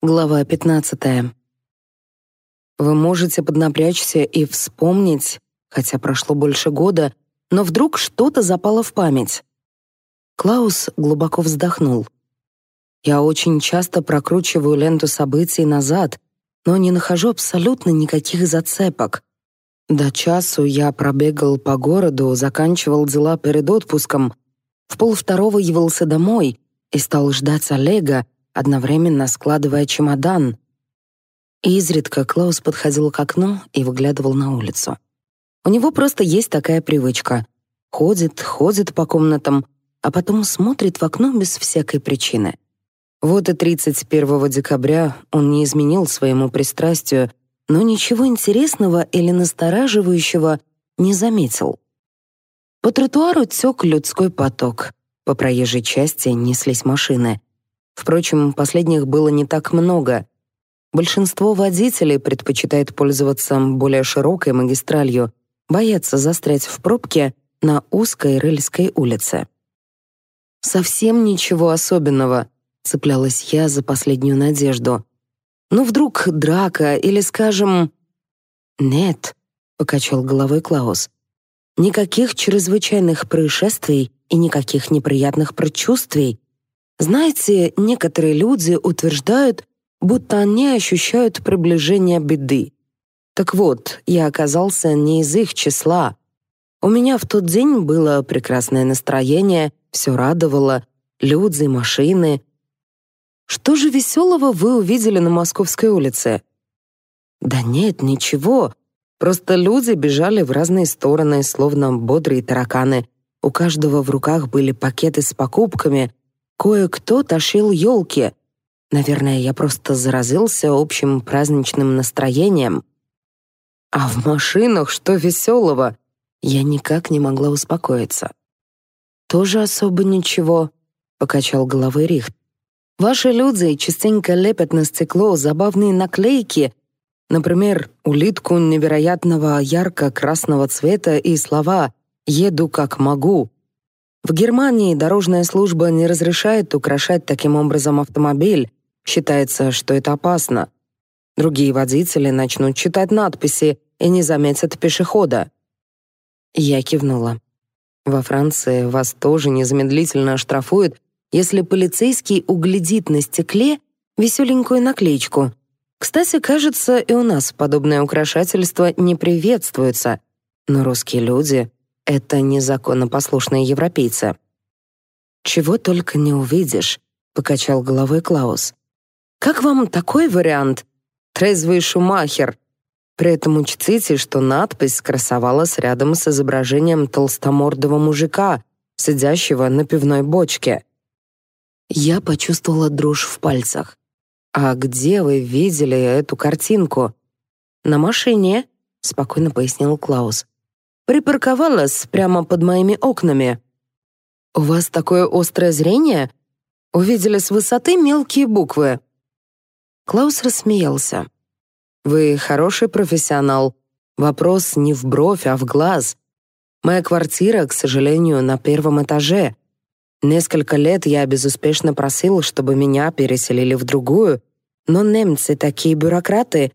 Глава 15. Вы можете поднапрячься и вспомнить, хотя прошло больше года, но вдруг что-то запало в память. Клаус глубоко вздохнул. Я очень часто прокручиваю ленту событий назад, но не нахожу абсолютно никаких зацепок. До часу я пробегал по городу, заканчивал дела перед отпуском. В полвторого явился домой и стал ждать Олега, одновременно складывая чемодан. И изредка Клаус подходил к окну и выглядывал на улицу. У него просто есть такая привычка. Ходит, ходит по комнатам, а потом смотрит в окно без всякой причины. Вот и 31 декабря он не изменил своему пристрастию, но ничего интересного или настораживающего не заметил. По тротуару тек людской поток. По проезжей части неслись машины. Впрочем, последних было не так много. Большинство водителей предпочитает пользоваться более широкой магистралью, боятся застрять в пробке на узкой рельской улице. «Совсем ничего особенного», — цеплялась я за последнюю надежду. «Ну, вдруг драка или, скажем...» «Нет», — покачал головой Клаус. «Никаких чрезвычайных происшествий и никаких неприятных предчувствий, знаете, некоторые люди утверждают, будто они ощущают приближение беды. Так вот, я оказался не из их числа. У меня в тот день было прекрасное настроение, все радовало, люди, машины. Что же веселого вы увидели на Московской улице? Да нет, ничего. Просто люди бежали в разные стороны, словно бодрые тараканы. У каждого в руках были пакеты с покупками, Кое-кто тащил елки. Наверное, я просто заразился общим праздничным настроением. А в машинах что веселого? Я никак не могла успокоиться. «Тоже особо ничего», — покачал головой Рихт. «Ваши люди частенько лепят на стекло забавные наклейки, например, улитку невероятного ярко-красного цвета и слова «Еду как могу», в Германии дорожная служба не разрешает украшать таким образом автомобиль. Считается, что это опасно. Другие водители начнут читать надписи и не заметят пешехода. Я кивнула. Во Франции вас тоже незамедлительно оштрафуют, если полицейский углядит на стекле веселенькую наклеечку. Кстати, кажется, и у нас подобное украшательство не приветствуется. Но русские люди это незаконопослушные европейцы. «Чего только не увидишь», — покачал головой Клаус. «Как вам такой вариант? Трезвый шумахер!» При этом учтите, что надпись красовалась рядом с изображением толстомордого мужика, сидящего на пивной бочке. Я почувствовала дрожь в пальцах. «А где вы видели эту картинку?» «На машине», — спокойно пояснил Клаус припарковалась прямо под моими окнами. «У вас такое острое зрение?» Увидели с высоты мелкие буквы. Клаус рассмеялся. «Вы хороший профессионал. Вопрос не в бровь, а в глаз. Моя квартира, к сожалению, на первом этаже. Несколько лет я безуспешно просил, чтобы меня переселили в другую, но немцы такие бюрократы,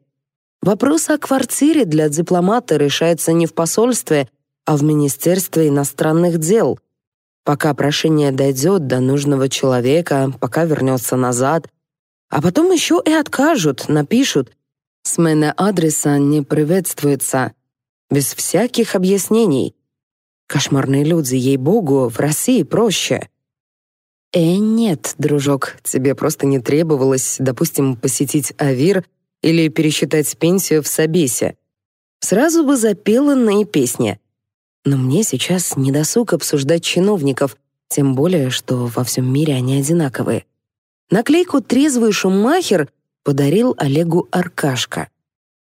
Вопрос о квартире для дипломата решается не в посольстве, а в Министерстве иностранных дел. Пока прошение дойдет до нужного человека, пока вернется назад, а потом еще и откажут, напишут. Смена адреса не приветствуется. Без всяких объяснений. Кошмарные люди, ей-богу, в России проще. Э, нет, дружок, тебе просто не требовалось, допустим, посетить Авир — или пересчитать пенсию в Сабесе. Сразу бы запела на песни. Но мне сейчас не досуг обсуждать чиновников, тем более, что во всем мире они одинаковые. Наклейку «Трезвый шумахер» подарил Олегу Аркашка.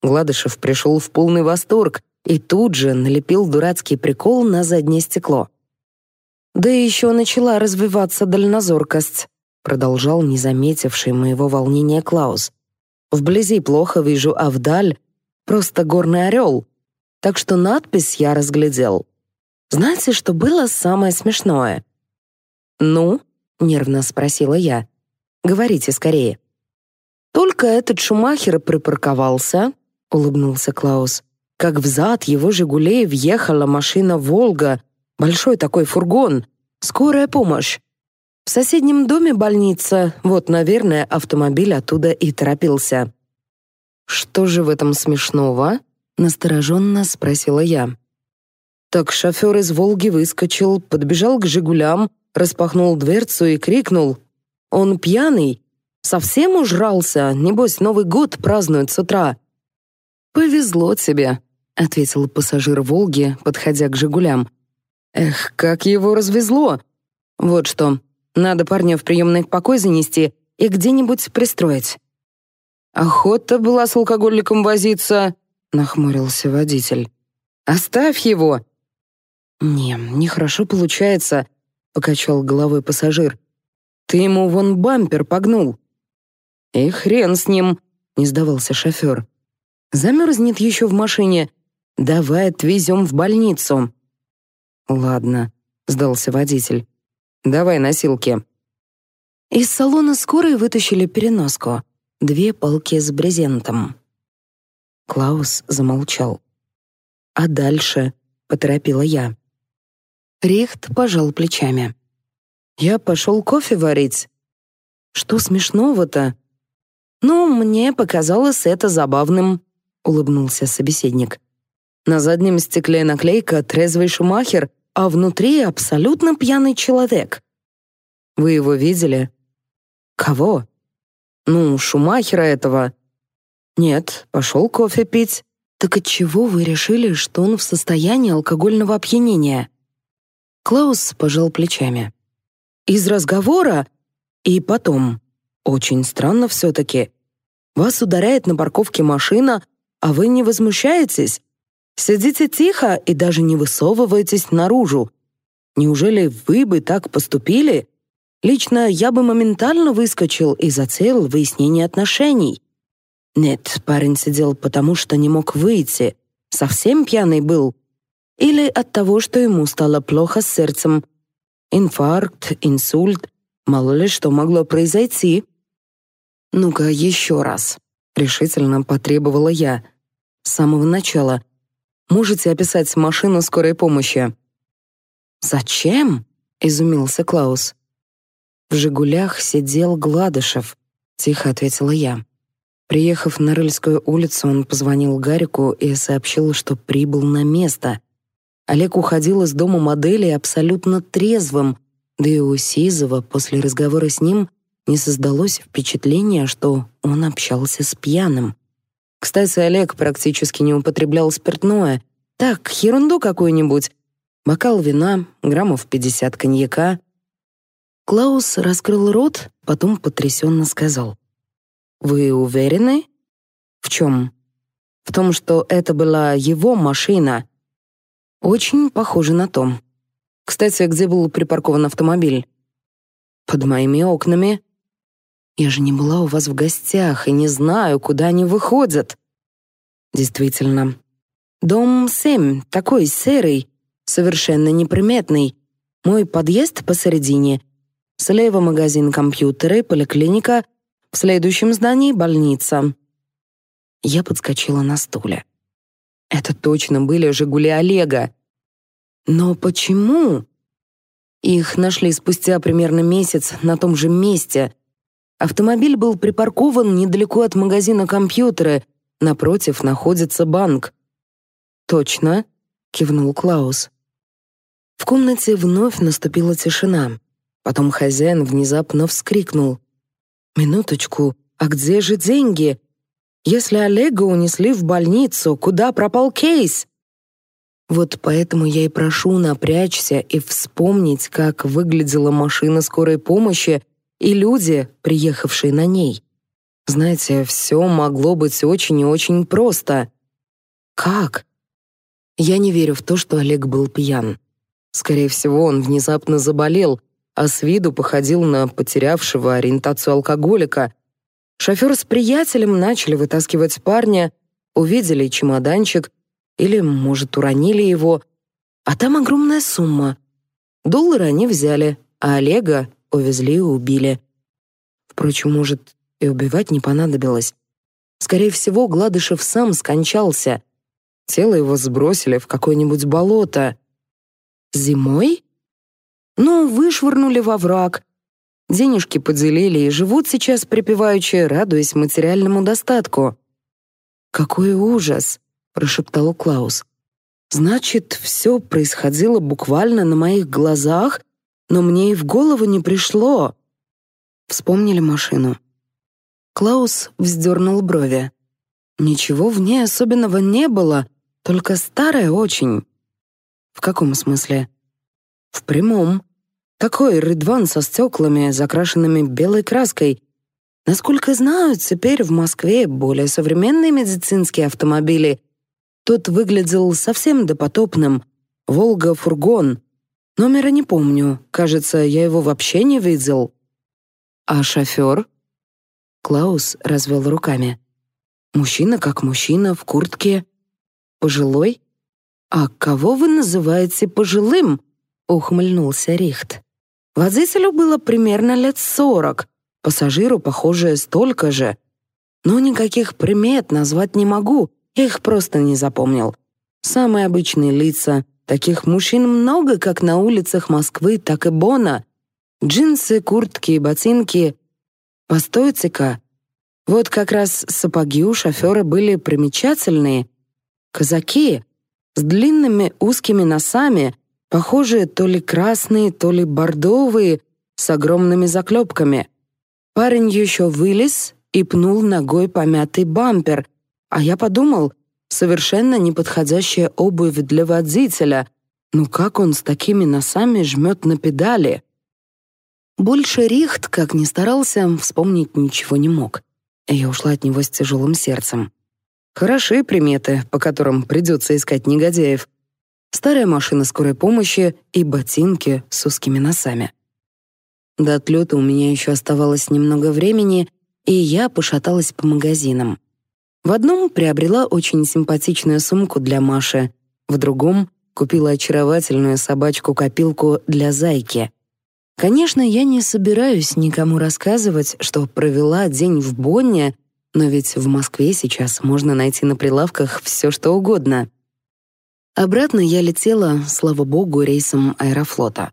Гладышев пришел в полный восторг и тут же налепил дурацкий прикол на заднее стекло. «Да еще начала развиваться дальнозоркость», продолжал не заметивший моего волнения Клаус. Вблизи плохо вижу, а вдаль просто горный орел. Так что надпись я разглядел. Знаете, что было самое смешное? «Ну?» — нервно спросила я. «Говорите скорее». «Только этот Шумахер припарковался», — улыбнулся Клаус. «Как взад его «Жигулей» въехала машина «Волга», большой такой фургон, скорая помощь. В соседнем доме больница, вот, наверное, автомобиль оттуда и торопился. «Что же в этом смешного?» — настороженно спросила я. Так шофер из «Волги» выскочил, подбежал к «Жигулям», распахнул дверцу и крикнул. «Он пьяный? Совсем ужрался? Небось, Новый год празднуют с утра». «Повезло тебе», — ответил пассажир «Волги», подходя к «Жигулям». «Эх, как его развезло! Вот что, надо парня в приемный покой занести и где-нибудь пристроить». «Охота была с алкоголиком возиться», — нахмурился водитель. «Оставь его!» «Не, нехорошо получается», — покачал головой пассажир. «Ты ему вон бампер погнул». «И хрен с ним», — не сдавался шофер. «Замерзнет еще в машине. Давай отвезем в больницу». «Ладно», — сдался водитель. Давай носилки». Из салона скорой вытащили переноску. Две полки с брезентом. Клаус замолчал. «А дальше?» — поторопила я. Рихт пожал плечами. «Я пошел кофе варить». «Что смешного-то?» «Ну, мне показалось это забавным», — улыбнулся собеседник. «На заднем стекле наклейка «Трезвый Шумахер» а внутри абсолютно пьяный человек. Вы его видели? Кого? Ну, Шумахера этого. Нет, пошел кофе пить. Так отчего вы решили, что он в состоянии алкогольного опьянения? Клаус пожал плечами. Из разговора и потом. Очень странно все таки Вас ударяет на парковке машина, а вы не возмущаетесь? Сидите тихо и даже не высовывайтесь наружу. Неужели вы бы так поступили? Лично я бы моментально выскочил и зацелил выяснение отношений. Нет, парень сидел потому, что не мог выйти. Совсем пьяный был. Или от того, что ему стало плохо с сердцем. Инфаркт, инсульт. Мало ли что могло произойти. «Ну-ка, еще раз», — решительно потребовала я. С самого начала. Можете описать машину скорой помощи?» «Зачем?» — изумился Клаус. «В «Жигулях» сидел Гладышев», — тихо ответила я. Приехав на Рыльскую улицу, он позвонил Гарику и сообщил, что прибыл на место. Олег уходил из дома модели абсолютно трезвым, да и у Сизова после разговора с ним не создалось впечатления, что он общался с пьяным. Кстати, Олег практически не употреблял спиртное. Так, ерунду какую-нибудь. Бокал вина, граммов 50 коньяка. Клаус раскрыл рот, потом потрясенно сказал. «Вы уверены?» «В чем?» «В том, что это была его машина». «Очень похоже на том. Кстати, где был припаркован автомобиль?» «Под моими окнами», я же не была у вас в гостях и не знаю, куда они выходят. Действительно. Дом семь такой серый, совершенно неприметный. Мой подъезд посередине. Слева магазин компьютеры, поликлиника, в следующем здании больница. Я подскочила на стуле. Это точно были «Жигули» Олега. Но почему? Их нашли спустя примерно месяц на том же месте, Автомобиль был припаркован недалеко от магазина компьютера. Напротив находится банк. «Точно», — кивнул Клаус. В комнате вновь наступила тишина. Потом хозяин внезапно вскрикнул. «Минуточку, а где же деньги? Если Олега унесли в больницу, куда пропал кейс?» Вот поэтому я и прошу напрячься и вспомнить, как выглядела машина скорой помощи, и люди, приехавшие на ней. Знаете, все могло быть очень и очень просто. Как? Я не верю в то, что Олег был пьян. Скорее всего, он внезапно заболел, а с виду походил на потерявшего ориентацию алкоголика. Шофер с приятелем начали вытаскивать парня, увидели чемоданчик или, может, уронили его, а там огромная сумма. Доллары они взяли, а Олега увезли и убили. Впрочем, может, и убивать не понадобилось. Скорее всего, Гладышев сам скончался. Тело его сбросили в какое-нибудь болото. Зимой? Ну, вышвырнули во враг. Денежки поделили и живут сейчас припеваючи, радуясь материальному достатку. «Какой ужас!» — прошептал Клаус. «Значит, все происходило буквально на моих глазах, но мне и в голову не пришло. Вспомнили машину. Клаус вздернул брови. Ничего в ней особенного не было, только старая очень. В каком смысле? В прямом. Такой рыдван со стеклами, закрашенными белой краской. Насколько знаю, теперь в Москве более современные медицинские автомобили. Тот выглядел совсем допотопным. «Волга-фургон», Номера не помню. Кажется, я его вообще не видел. А шофер? Клаус развел руками. Мужчина как мужчина, в куртке. Пожилой? А кого вы называете пожилым? Ухмыльнулся Рихт. Водителю было примерно лет сорок. Пассажиру, похоже, столько же. Но никаких примет назвать не могу. Я их просто не запомнил. Самые обычные лица, Таких мужчин много как на улицах Москвы, так и Бона. Джинсы, куртки, и ботинки. Постойте-ка. Вот как раз сапоги у шофера были примечательные. Казаки с длинными узкими носами, похожие то ли красные, то ли бордовые, с огромными заклепками. Парень еще вылез и пнул ногой помятый бампер, а я подумал, совершенно неподходящая обувь для водителя. Ну как он с такими носами жмет на педали? Больше Рихт, как ни старался, вспомнить ничего не мог. Я ушла от него с тяжелым сердцем. Хорошие приметы, по которым придется искать негодяев. Старая машина скорой помощи и ботинки с узкими носами. До отлета у меня еще оставалось немного времени, и я пошаталась по магазинам. В одном приобрела очень симпатичную сумку для Маши, в другом купила очаровательную собачку-копилку для Зайки. Конечно, я не собираюсь никому рассказывать, что провела день в Бонне, но ведь в Москве сейчас можно найти на прилавках все, что угодно. Обратно я летела, слава богу, рейсом Аэрофлота.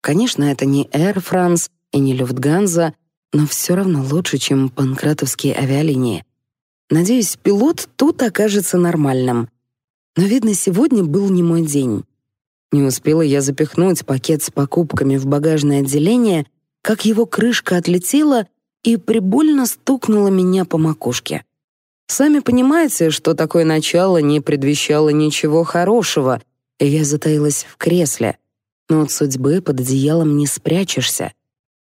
Конечно, это не Air France и не Люфтганза, но все равно лучше, чем панкратовские авиалинии — Надеюсь, пилот тут окажется нормальным. Но, видно, сегодня был не мой день. Не успела я запихнуть пакет с покупками в багажное отделение, как его крышка отлетела и прибольно стукнула меня по макушке. Сами понимаете, что такое начало не предвещало ничего хорошего, и я затаилась в кресле. Но от судьбы под одеялом не спрячешься.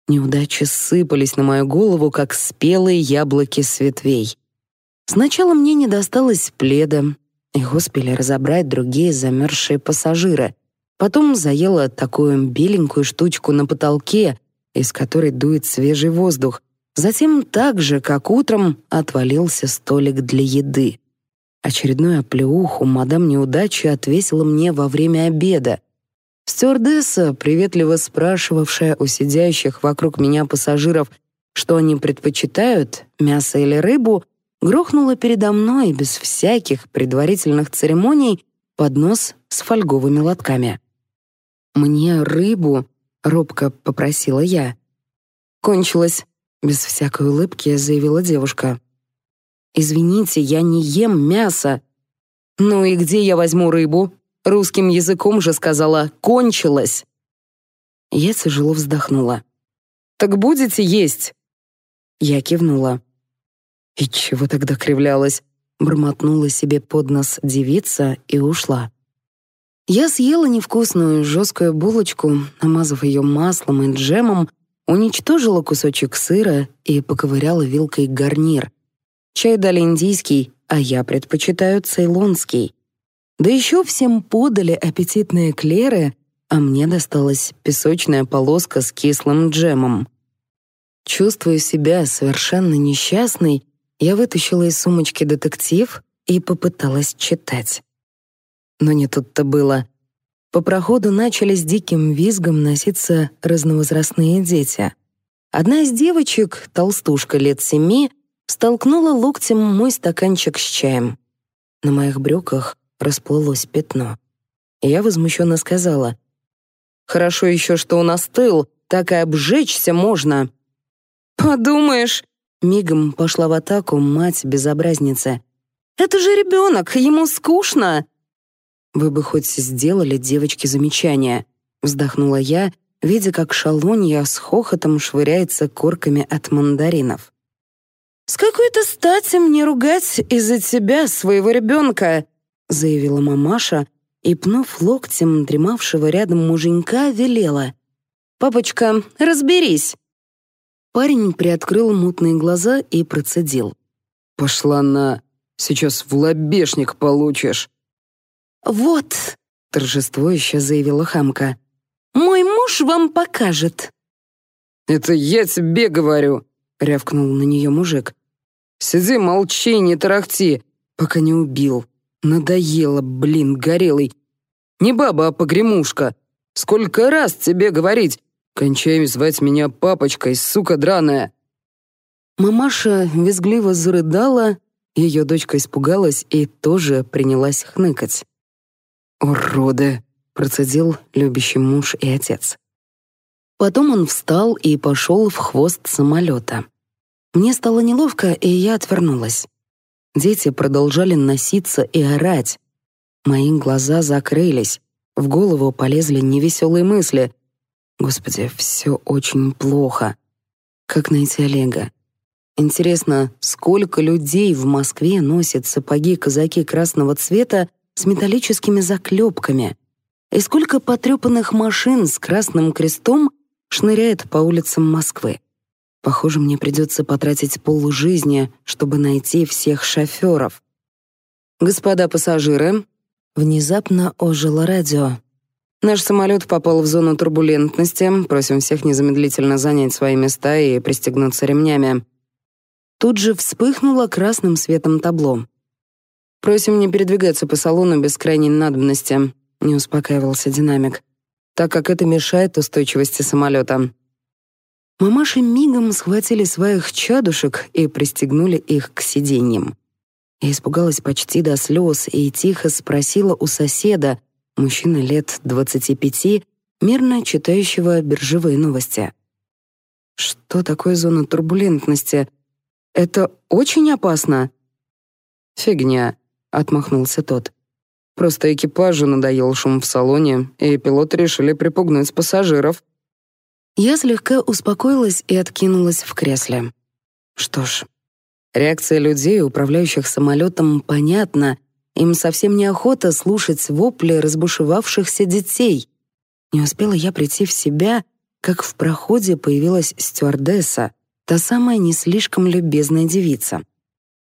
Неудачи сыпались на мою голову, как спелые яблоки с ветвей. Сначала мне не досталось пледа, их успели разобрать другие замерзшие пассажиры. Потом заела такую беленькую штучку на потолке, из которой дует свежий воздух. Затем так же, как утром, отвалился столик для еды. Очередную оплеуху мадам неудачи отвесила мне во время обеда. Стюардесса, приветливо спрашивавшая у сидящих вокруг меня пассажиров, что они предпочитают, мясо или рыбу, грохнула передо мной без всяких предварительных церемоний поднос с фольговыми лотками. «Мне рыбу», — робко попросила я. «Кончилось», — без всякой улыбки заявила девушка. «Извините, я не ем мясо». «Ну и где я возьму рыбу?» Русским языком же сказала «кончилось». Я тяжело вздохнула. «Так будете есть?» Я кивнула. И чего тогда кривлялась? Бормотнула себе под нос девица и ушла. Я съела невкусную жесткую булочку, намазав ее маслом и джемом, уничтожила кусочек сыра и поковыряла вилкой гарнир. Чай дали индийский, а я предпочитаю цейлонский. Да еще всем подали аппетитные клеры, а мне досталась песочная полоска с кислым джемом. Чувствую себя совершенно несчастной я вытащила из сумочки детектив и попыталась читать. Но не тут-то было. По проходу начали с диким визгом носиться разновозрастные дети. Одна из девочек, толстушка лет семи, столкнула локтем мой стаканчик с чаем. На моих брюках расплылось пятно. Я возмущенно сказала. «Хорошо еще, что он остыл, так и обжечься можно». «Подумаешь, Мигом пошла в атаку мать-безобразница. «Это же ребенок, ему скучно!» «Вы бы хоть сделали девочке замечание», — вздохнула я, видя, как шалунья с хохотом швыряется корками от мандаринов. «С какой-то стати мне ругать из-за тебя своего ребенка?» — заявила мамаша и, пнув локтем дремавшего рядом муженька, велела. «Папочка, разберись!» Парень приоткрыл мутные глаза и процедил. «Пошла на... Сейчас в лобешник получишь!» «Вот!» — торжествующе заявила хамка. «Мой муж вам покажет!» «Это я тебе говорю!» — рявкнул на нее мужик. «Сиди, молчи, не тарахти, пока не убил. Надоело, блин, горелый. Не баба, а погремушка. Сколько раз тебе говорить, Кончай звать меня папочкой, сука драная!» Мамаша визгливо зарыдала, ее дочка испугалась и тоже принялась хныкать. «Уроды!» — процедил любящий муж и отец. Потом он встал и пошел в хвост самолета. Мне стало неловко, и я отвернулась. Дети продолжали носиться и орать. Мои глаза закрылись, в голову полезли невеселые мысли — Господи, все очень плохо. Как найти Олега? Интересно, сколько людей в Москве носят сапоги-казаки красного цвета с металлическими заклепками? И сколько потрепанных машин с красным крестом шныряет по улицам Москвы? Похоже, мне придется потратить полжизни, чтобы найти всех шоферов. «Господа пассажиры!» Внезапно ожило радио. Наш самолет попал в зону турбулентности. Просим всех незамедлительно занять свои места и пристегнуться ремнями. Тут же вспыхнуло красным светом табло. Просим не передвигаться по салону без крайней надобности. Не успокаивался динамик, так как это мешает устойчивости самолета. Мамаши мигом схватили своих чадушек и пристегнули их к сиденьям. Я испугалась почти до слез и тихо спросила у соседа, мужчины лет 25, мирно читающего биржевые новости. Что такое зона турбулентности? Это очень опасно. Фигня, отмахнулся тот. Просто экипажу надоел шум в салоне, и пилоты решили припугнуть пассажиров. Я слегка успокоилась и откинулась в кресле. Что ж, реакция людей, управляющих самолетом, понятна, им совсем неохота слушать вопли разбушевавшихся детей. Не успела я прийти в себя, как в проходе появилась стюардесса, та самая не слишком любезная девица.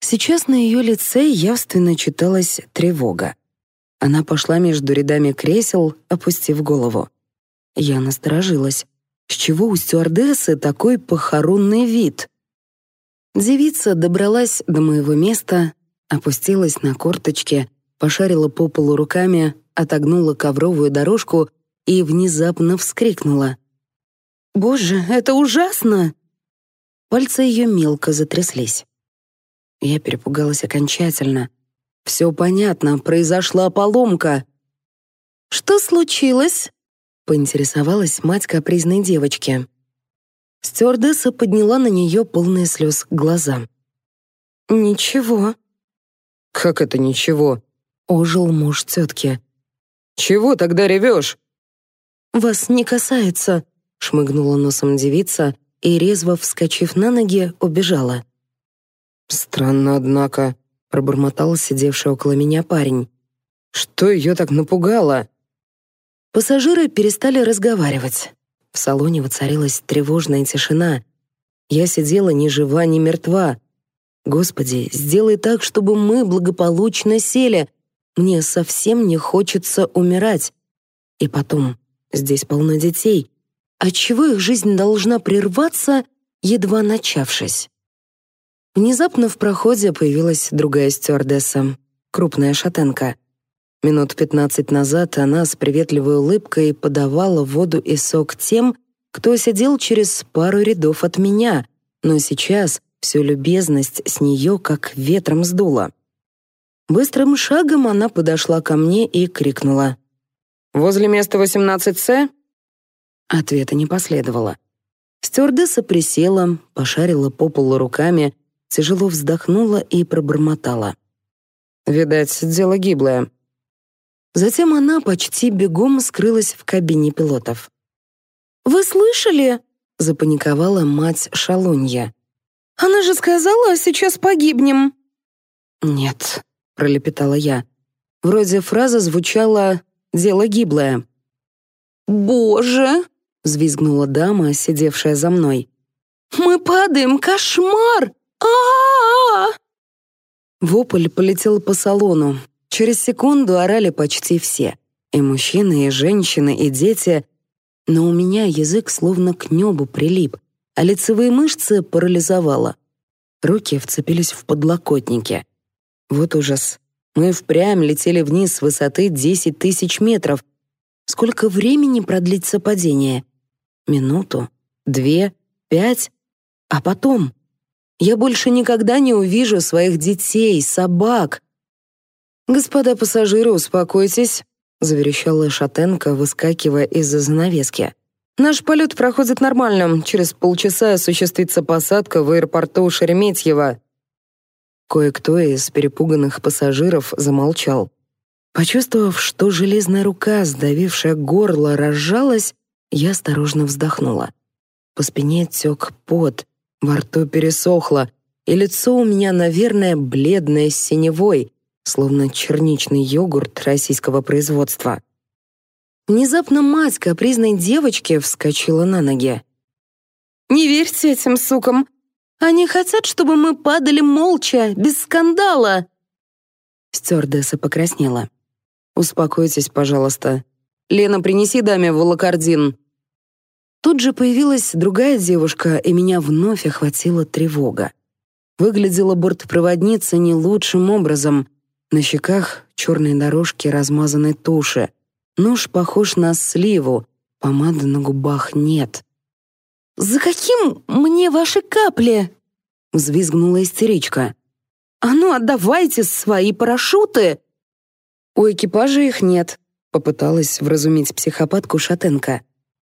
Сейчас на ее лице явственно читалась тревога. Она пошла между рядами кресел, опустив голову. Я насторожилась. С чего у стюардессы такой похоронный вид? Девица добралась до моего места, опустилась на корточки, пошарила по полу руками, отогнула ковровую дорожку и внезапно вскрикнула. «Боже, это ужасно!» Пальцы ее мелко затряслись. Я перепугалась окончательно. «Все понятно, произошла поломка!» «Что случилось?» — поинтересовалась мать капризной девочки. Стюардесса подняла на нее полные слез глаза. «Ничего», «Как это ничего?» — ожил муж тетки. «Чего тогда ревешь?» «Вас не касается», — шмыгнула носом девица и, резво вскочив на ноги, убежала. «Странно, однако», — пробормотал сидевший около меня парень. «Что ее так напугало?» Пассажиры перестали разговаривать. В салоне воцарилась тревожная тишина. Я сидела ни жива, ни мертва, Господи, сделай так, чтобы мы благополучно сели. Мне совсем не хочется умирать. И потом, здесь полно детей. А Отчего их жизнь должна прерваться, едва начавшись? Внезапно в проходе появилась другая стюардесса, крупная шатенка. Минут пятнадцать назад она с приветливой улыбкой подавала воду и сок тем, кто сидел через пару рядов от меня, но сейчас Всю любезность с нее как ветром сдуло. Быстрым шагом она подошла ко мне и крикнула. «Возле места 18С?» Ответа не последовало. Стюардесса присела, пошарила по полу руками, тяжело вздохнула и пробормотала. «Видать, дело гиблое». Затем она почти бегом скрылась в кабине пилотов. «Вы слышали?» — запаниковала мать Шалунья. Она же сказала, сейчас погибнем». «Нет», — пролепетала я. Вроде фраза звучала «дело гиблое». «Боже!» — взвизгнула дама, сидевшая за мной. «Мы падаем! Кошмар! а! Вопль полетел по салону. Через секунду орали почти все. И мужчины, и женщины, и дети. Но у меня язык словно к небу прилип, а лицевые мышцы парализовало. Руки вцепились в подлокотники. Вот ужас. Мы впрямь летели вниз с высоты 10 тысяч метров. Сколько времени продлится падение? Минуту, две, пять, а потом? Я больше никогда не увижу своих детей, собак. «Господа пассажиры, успокойтесь», — заверещала Шатенко, выскакивая из-за занавески. Наш полет проходит нормально. Через полчаса осуществится посадка в аэропорту Шереметьево. Кое-кто из перепуганных пассажиров замолчал. Почувствовав, что железная рука, сдавившая горло, разжалась, я осторожно вздохнула. По спине тек пот, во рту пересохло, и лицо у меня, наверное, бледное с синевой, словно черничный йогурт российского производства. Внезапно мать капризной девочки вскочила на ноги. «Не верьте этим сукам! Они хотят, чтобы мы падали молча, без скандала!» Стюардесса покраснела. «Успокойтесь, пожалуйста. Лена, принеси даме волокордин». Тут же появилась другая девушка, и меня вновь охватила тревога. Выглядела бортпроводница не лучшим образом. На щеках черные дорожки размазанной туши. Нож похож на сливу, помады на губах нет. «За каким мне ваши капли?» — взвизгнула истеричка. «А ну, отдавайте свои парашюты!» «У экипажа их нет», — попыталась вразумить психопатку Шатенко.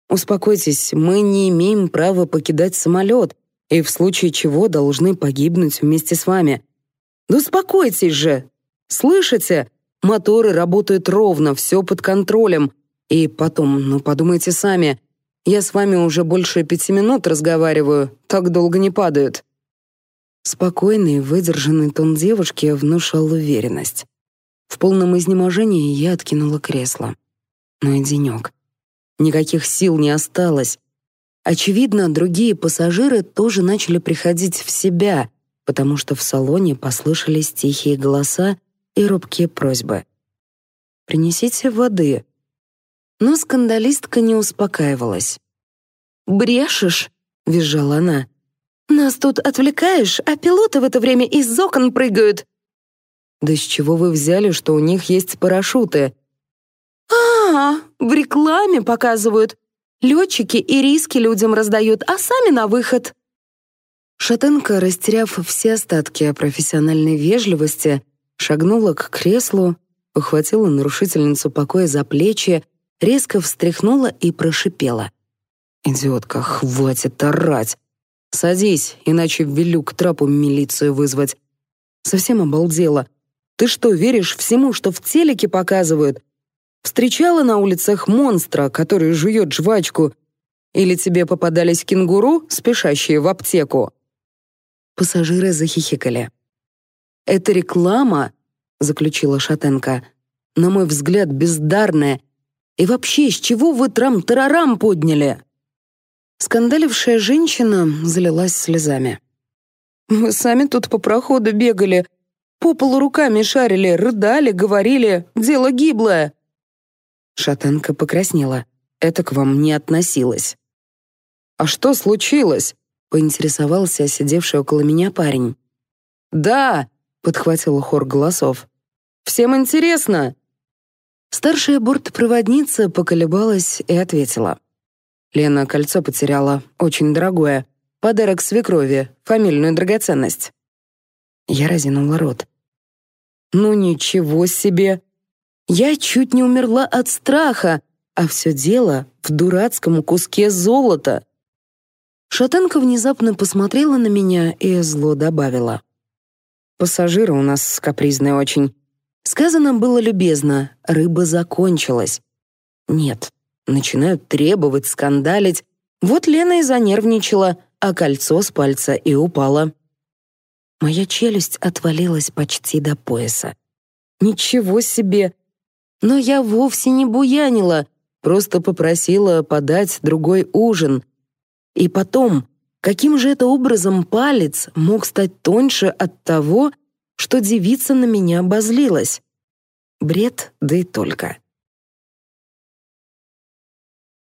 «Успокойтесь, мы не имеем права покидать самолет и в случае чего должны погибнуть вместе с вами». «Да успокойтесь же! Слышите? Моторы работают ровно, все под контролем. И потом, ну подумайте сами, я с вами уже больше пяти минут разговариваю, так долго не падают». Спокойный, выдержанный тон девушки внушал уверенность. В полном изнеможении я откинула кресло. Но и денек. Никаких сил не осталось. Очевидно, другие пассажиры тоже начали приходить в себя, потому что в салоне послышались тихие голоса, и робкие просьбы. «Принесите воды». Но скандалистка не успокаивалась. «Брешешь!» — визжала она. «Нас тут отвлекаешь, а пилоты в это время из окон прыгают!» «Да с чего вы взяли, что у них есть парашюты?» «А, в рекламе показывают. Летчики и риски людям раздают, а сами на выход». Шатенка, растеряв все остатки профессиональной вежливости, шагнула к креслу, ухватила нарушительницу покоя за плечи, резко встряхнула и прошипела. «Идиотка, хватит орать! Садись, иначе велю к трапу милицию вызвать!» Совсем обалдела. «Ты что, веришь всему, что в телеке показывают? Встречала на улицах монстра, который жует жвачку? Или тебе попадались кенгуру, спешащие в аптеку?» Пассажиры захихикали. Это реклама, заключила Шатенко. На мой взгляд, бездарная. И вообще, с чего вы трам-тарарам подняли? Скандалившая женщина залилась слезами. «Вы сами тут по проходу бегали, по полу руками шарили, рыдали, говорили, дело гиблое». Шатенка покраснела. Это к вам не относилось. «А что случилось?» — поинтересовался сидевший около меня парень. «Да, подхватил хор голосов. «Всем интересно!» Старшая бортпроводница поколебалась и ответила. Лена кольцо потеряла, очень дорогое. Подарок свекрови, фамильную драгоценность. Я разинула рот. «Ну ничего себе! Я чуть не умерла от страха, а все дело в дурацком куске золота!» Шатенка внезапно посмотрела на меня и зло добавила. Пассажиры у нас капризные очень. Сказано было любезно, рыба закончилась. Нет, начинают требовать, скандалить. Вот Лена и занервничала, а кольцо с пальца и упало. Моя челюсть отвалилась почти до пояса. Ничего себе! Но я вовсе не буянила, просто попросила подать другой ужин. И потом, Каким же это образом палец мог стать тоньше от того, что девица на меня обозлилась? Бред, да и только.